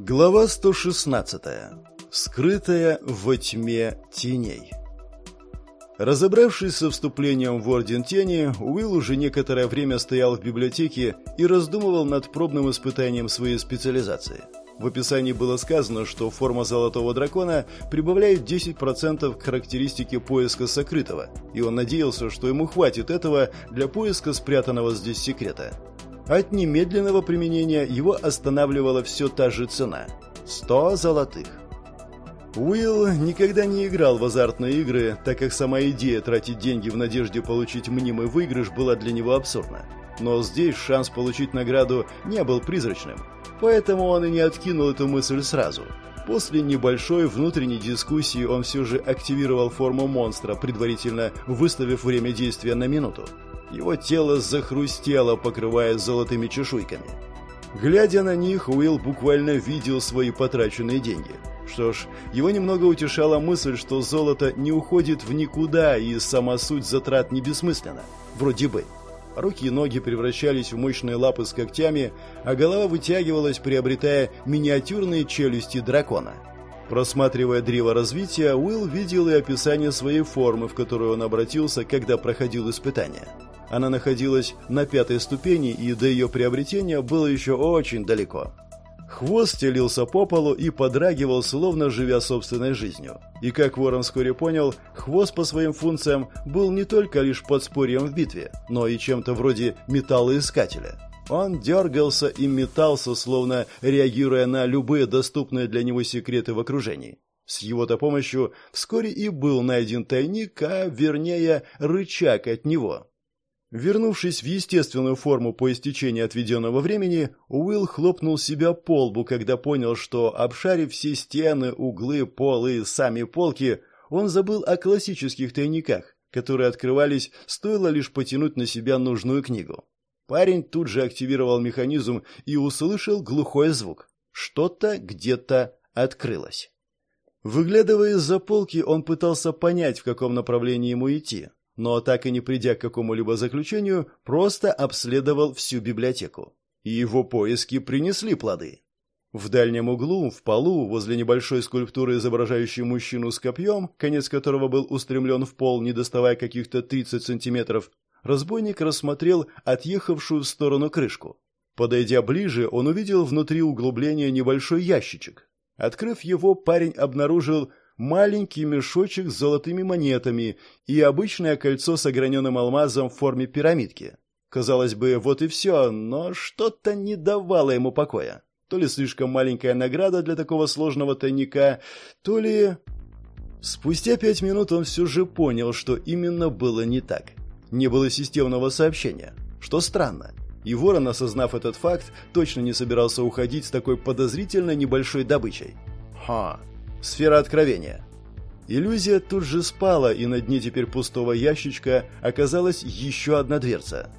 Глава 116. Скрытая во тьме теней. Разобравшись со вступлением в Орден Тени, Уилл уже некоторое время стоял в библиотеке и раздумывал над пробным испытанием своей специализации. В описании было сказано, что форма Золотого Дракона прибавляет 10% к характеристике поиска сокрытого, и он надеялся, что ему хватит этого для поиска спрятанного здесь секрета. От немедленного применения его останавливала все та же цена – 100 золотых. Уилл никогда не играл в азартные игры, так как сама идея тратить деньги в надежде получить мнимый выигрыш была для него абсурдна. Но здесь шанс получить награду не был призрачным, поэтому он и не откинул эту мысль сразу. После небольшой внутренней дискуссии он все же активировал форму монстра, предварительно выставив время действия на минуту. Его тело захрустело, покрываясь золотыми чешуйками. Глядя на них, Уилл буквально видел свои потраченные деньги. Что ж, его немного утешала мысль, что золото не уходит в никуда, и сама суть затрат не бессмысленна. Вроде бы. Руки и ноги превращались в мощные лапы с когтями, а голова вытягивалась, приобретая миниатюрные челюсти дракона. Просматривая древо развития, Уилл видел и описание своей формы, в которую он обратился, когда проходил испытание. Она находилась на пятой ступени, и до ее приобретения было еще очень далеко. Хвост стелился по полу и подрагивал, словно живя собственной жизнью. И как Ворон вскоре понял, хвост по своим функциям был не только лишь подспорьем в битве, но и чем-то вроде металлоискателя. Он дергался и метался, словно реагируя на любые доступные для него секреты в окружении. С его-то помощью вскоре и был найден тайник, а вернее рычаг от него. Вернувшись в естественную форму по истечении отведенного времени, Уилл хлопнул себя по лбу, когда понял, что, обшарив все стены, углы, полы и сами полки, он забыл о классических тайниках, которые открывались, стоило лишь потянуть на себя нужную книгу. Парень тут же активировал механизм и услышал глухой звук. Что-то где-то открылось. Выглядывая из-за полки, он пытался понять, в каком направлении ему идти но так и не придя к какому-либо заключению, просто обследовал всю библиотеку. И его поиски принесли плоды. В дальнем углу, в полу, возле небольшой скульптуры, изображающей мужчину с копьем, конец которого был устремлен в пол, не доставая каких-то 30 сантиметров, разбойник рассмотрел отъехавшую в сторону крышку. Подойдя ближе, он увидел внутри углубления небольшой ящичек. Открыв его, парень обнаружил маленький мешочек с золотыми монетами и обычное кольцо с ограненным алмазом в форме пирамидки. Казалось бы, вот и все, но что-то не давало ему покоя. То ли слишком маленькая награда для такого сложного тайника, то ли... Спустя пять минут он все же понял, что именно было не так. Не было системного сообщения, что странно. И Ворон, осознав этот факт, точно не собирался уходить с такой подозрительно небольшой добычей. Ха, Сфера откровения. Иллюзия тут же спала, и на дне теперь пустого ящичка оказалась еще одна дверца.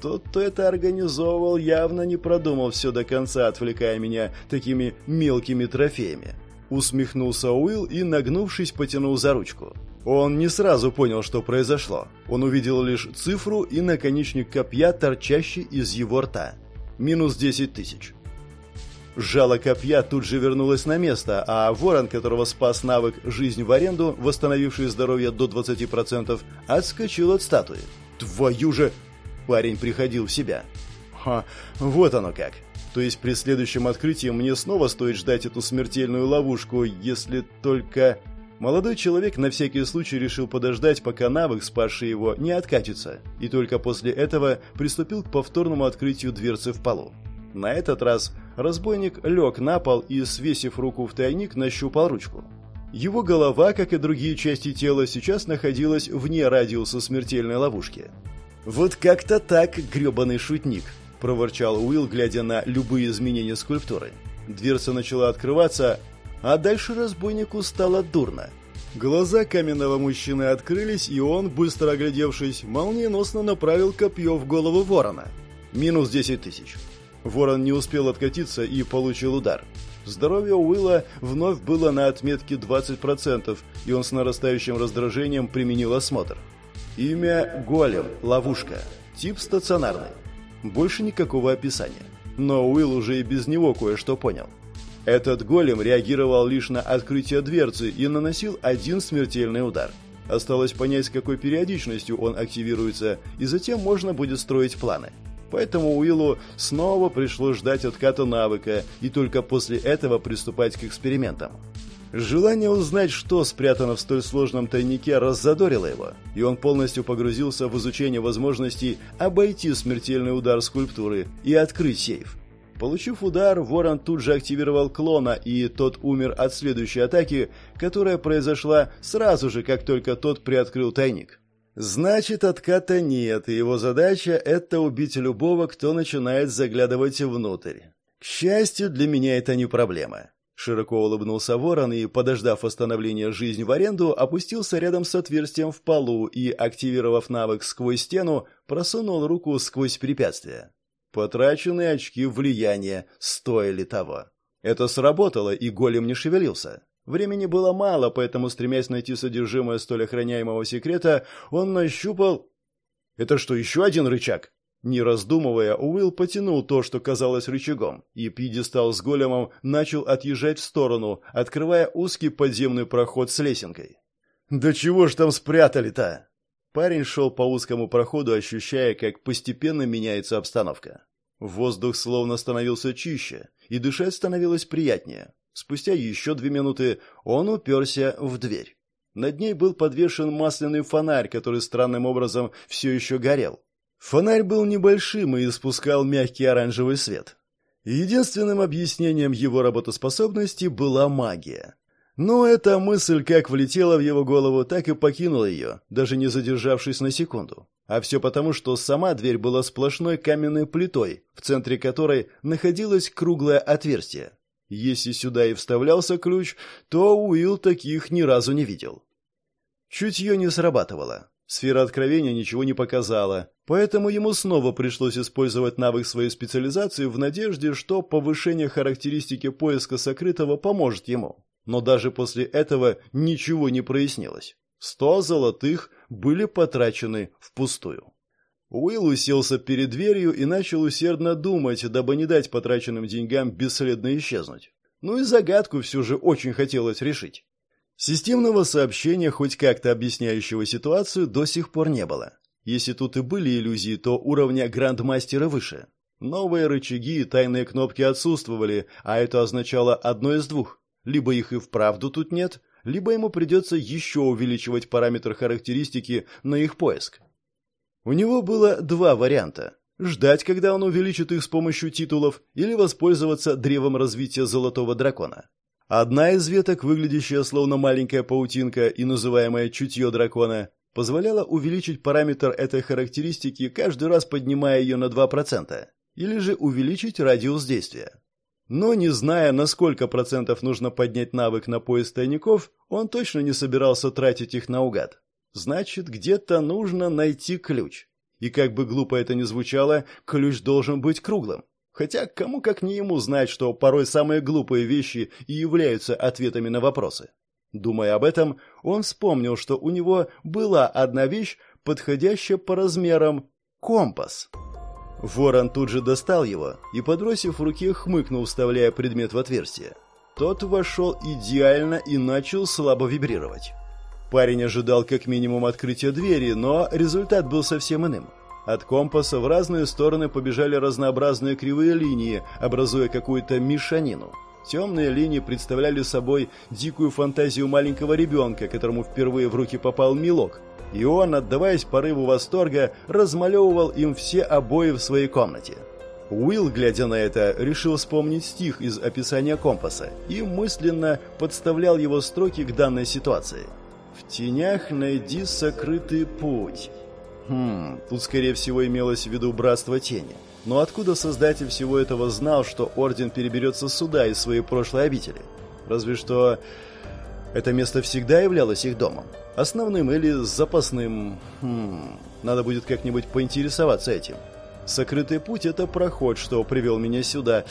Тот, кто это организовывал, явно не продумал все до конца, отвлекая меня такими мелкими трофеями. Усмехнулся Уилл и, нагнувшись, потянул за ручку. Он не сразу понял, что произошло. Он увидел лишь цифру и наконечник копья, торчащий из его рта. Минус 10 тысяч. Жало копья тут же вернулось на место, а ворон, которого спас навык «Жизнь в аренду», восстановивший здоровье до 20%, отскочил от статуи. «Твою же...» Парень приходил в себя. «Ха, вот оно как. То есть при следующем открытии мне снова стоит ждать эту смертельную ловушку, если только...» Молодой человек на всякий случай решил подождать, пока навык, спасший его, не откатится, и только после этого приступил к повторному открытию дверцы в полу. На этот раз разбойник лег на пол и, свесив руку в тайник, нащупал ручку. Его голова, как и другие части тела, сейчас находилась вне радиуса смертельной ловушки. «Вот как-то так, гребаный шутник», – проворчал Уилл, глядя на любые изменения скульптуры. Дверца начала открываться, а дальше разбойнику стало дурно. Глаза каменного мужчины открылись, и он, быстро оглядевшись, молниеносно направил копье в голову ворона. Минус десять тысяч. Ворон не успел откатиться и получил удар. Здоровье Уилла вновь было на отметке 20%, и он с нарастающим раздражением применил осмотр. Имя Голем, ловушка. Тип стационарный. Больше никакого описания. Но Уилл уже и без него кое-что понял. Этот голем реагировал лишь на открытие дверцы и наносил один смертельный удар. Осталось понять, с какой периодичностью он активируется, и затем можно будет строить планы. Поэтому Уиллу снова пришлось ждать отката навыка и только после этого приступать к экспериментам. Желание узнать, что спрятано в столь сложном тайнике, раззадорило его, и он полностью погрузился в изучение возможностей обойти смертельный удар скульптуры и открыть сейф. Получив удар, Ворон тут же активировал клона, и тот умер от следующей атаки, которая произошла сразу же, как только тот приоткрыл тайник. Значит, отката нет, и его задача – это убить любого, кто начинает заглядывать внутрь. К счастью, для меня это не проблема. Широко улыбнулся ворон и, подождав остановления жизни в аренду, опустился рядом с отверстием в полу и, активировав навык сквозь стену, просунул руку сквозь препятствие. Потраченные очки влияния стоили того. Это сработало, и голем не шевелился. Времени было мало, поэтому, стремясь найти содержимое столь охраняемого секрета, он нащупал... «Это что, еще один рычаг?» Не раздумывая, Уилл потянул то, что казалось рычагом, и пьедестал с големом начал отъезжать в сторону, открывая узкий подземный проход с лесенкой. «Да чего ж там спрятали-то?» Парень шел по узкому проходу, ощущая, как постепенно меняется обстановка. Воздух словно становился чище, и дышать становилось приятнее. Спустя еще две минуты он уперся в дверь. Над ней был подвешен масляный фонарь, который странным образом все еще горел. Фонарь был небольшим и испускал мягкий оранжевый свет. Единственным объяснением его работоспособности была магия. Но эта мысль как влетела в его голову, так и покинула ее, даже не задержавшись на секунду. А все потому, что сама дверь была сплошной каменной плитой, в центре которой находилось круглое отверстие. Если сюда и вставлялся ключ, то Уилл таких ни разу не видел. Чутье не срабатывало. Сфера откровения ничего не показала, поэтому ему снова пришлось использовать навык своей специализации в надежде, что повышение характеристики поиска сокрытого поможет ему. Но даже после этого ничего не прояснилось. Сто золотых были потрачены впустую. Уилл уселся перед дверью и начал усердно думать, дабы не дать потраченным деньгам бесследно исчезнуть. Ну и загадку все же очень хотелось решить. Системного сообщения, хоть как-то объясняющего ситуацию, до сих пор не было. Если тут и были иллюзии, то уровня грандмастера выше. Новые рычаги и тайные кнопки отсутствовали, а это означало одно из двух. Либо их и вправду тут нет, либо ему придется еще увеличивать параметр характеристики на их поиск. У него было два варианта. Ждать, когда он увеличит их с помощью титулов, или воспользоваться древом развития Золотого Дракона. Одна из веток, выглядящая словно маленькая паутинка и называемая чутье дракона, позволяла увеличить параметр этой характеристики, каждый раз поднимая ее на 2%, или же увеличить радиус действия. Но не зная, на сколько процентов нужно поднять навык на поиск тайников, он точно не собирался тратить их наугад. Значит, где-то нужно найти ключ. И как бы глупо это ни звучало, ключ должен быть круглым. Хотя кому как не ему знать, что порой самые глупые вещи и являются ответами на вопросы. Думая об этом, он вспомнил, что у него была одна вещь, подходящая по размерам – компас. Ворон тут же достал его и, подбросив в руке, хмыкнул, вставляя предмет в отверстие. Тот вошел идеально и начал слабо вибрировать. Парень ожидал как минимум открытия двери, но результат был совсем иным. От компаса в разные стороны побежали разнообразные кривые линии, образуя какую-то мешанину. Темные линии представляли собой дикую фантазию маленького ребенка, которому впервые в руки попал мелок, и он, отдаваясь порыву восторга, размалевывал им все обои в своей комнате. Уилл, глядя на это, решил вспомнить стих из описания компаса и мысленно подставлял его строки к данной ситуации – в тенях найди сокрытый путь. Хм, тут, скорее всего, имелось в виду братство тени. Но откуда создатель всего этого знал, что Орден переберется сюда из своей прошлой обители? Разве что это место всегда являлось их домом. Основным или запасным... Хм, надо будет как-нибудь поинтересоваться этим. Сокрытый путь — это проход, что привел меня сюда.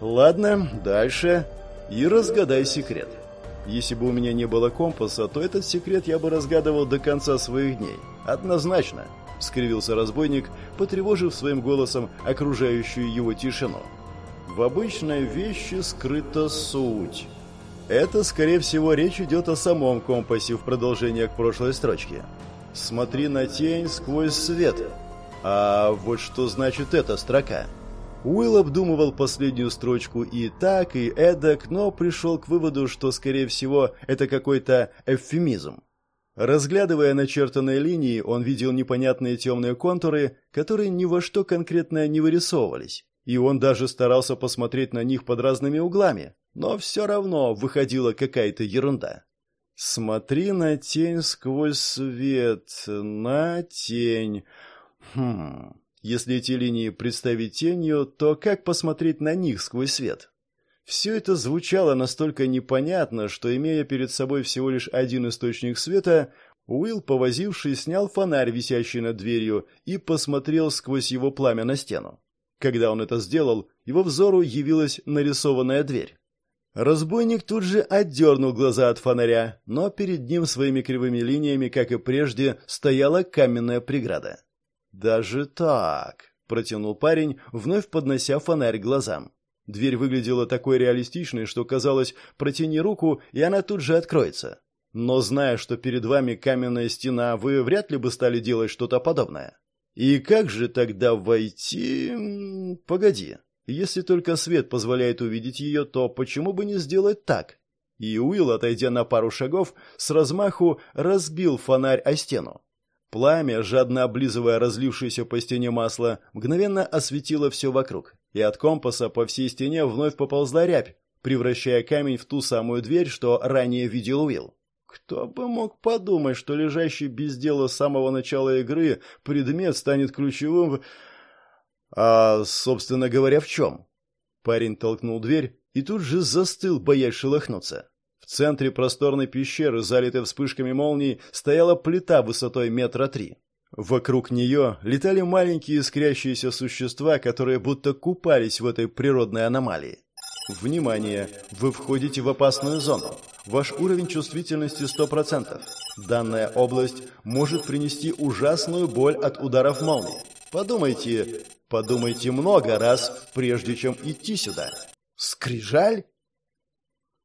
Ладно, дальше. И разгадай секрет. Если бы у меня не было компаса, то этот секрет я бы разгадывал до конца своих дней. Однозначно, скривился разбойник, потревожив своим голосом окружающую его тишину. В обычной вещи скрыта суть. Это, скорее всего, речь идет о самом компасе в продолжение к прошлой строчке. Смотри на тень сквозь свет. А вот что значит эта строка? Уилл обдумывал последнюю строчку и так, и эдак, но пришел к выводу, что, скорее всего, это какой-то эвфемизм. Разглядывая начертанные линии, он видел непонятные темные контуры, которые ни во что конкретно не вырисовывались. И он даже старался посмотреть на них под разными углами, но все равно выходила какая-то ерунда. «Смотри на тень сквозь свет, на тень...» Хм... Если эти линии представить тенью, то как посмотреть на них сквозь свет? Все это звучало настолько непонятно, что, имея перед собой всего лишь один источник света, Уилл, повозившись, снял фонарь, висящий над дверью, и посмотрел сквозь его пламя на стену. Когда он это сделал, его взору явилась нарисованная дверь. Разбойник тут же отдернул глаза от фонаря, но перед ним своими кривыми линиями, как и прежде, стояла каменная преграда. «Даже так», — протянул парень, вновь поднося фонарь глазам. Дверь выглядела такой реалистичной, что казалось, протяни руку, и она тут же откроется. Но зная, что перед вами каменная стена, вы вряд ли бы стали делать что-то подобное. И как же тогда войти... Погоди. Если только свет позволяет увидеть ее, то почему бы не сделать так? И Уилл, отойдя на пару шагов, с размаху разбил фонарь о стену. Пламя, жадно облизывая разлившееся по стене масло, мгновенно осветило все вокруг и от компаса по всей стене вновь поползла рябь, превращая камень в ту самую дверь, что ранее видел Уилл. Кто бы мог подумать, что лежащий без дела с самого начала игры предмет станет ключевым. А, собственно говоря, в чем? Парень толкнул дверь и тут же застыл, боясь шелохнуться. Центре просторной пещеры, залитой вспышками молний, стояла плита высотой метра три. Вокруг нее летали маленькие искрящиеся существа, которые будто купались в этой природной аномалии. Внимание! Вы входите в опасную зону. Ваш уровень чувствительности 100%. Данная область может принести ужасную боль от ударов молнии. Подумайте, подумайте много раз, прежде чем идти сюда. Скрижаль?